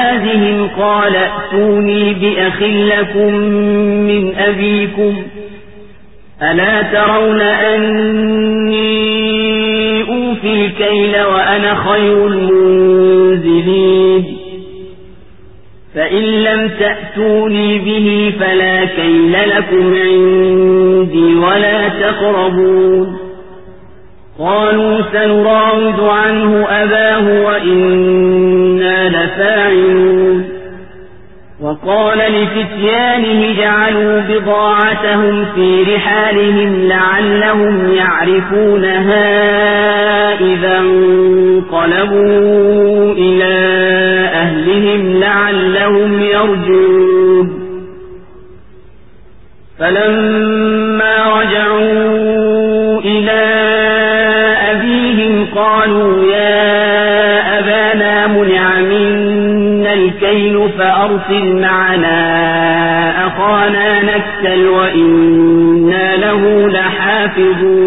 بجهازهم قال ائتوني بأخ لكم من أبيكم ألا ترون أني أوفي الكيل وأنا خير المنزلين فإن لم تأتوني به فلا كيل لكم عندي ولا تقربون قالوا سنراود عنه أباه وإنا لفاعلون وقال لفتيانه جعلوا بضاعتهم في رحالهم لعلهم يعرفونها إذا انقلبوا إلى أهلهم لعلهم يرجعون. فلما رجعوا إلى أبيهم قالوا يا أبانا منع منا الكيل فأرسل معنا أخانا نكتل وإنا له لحافظون.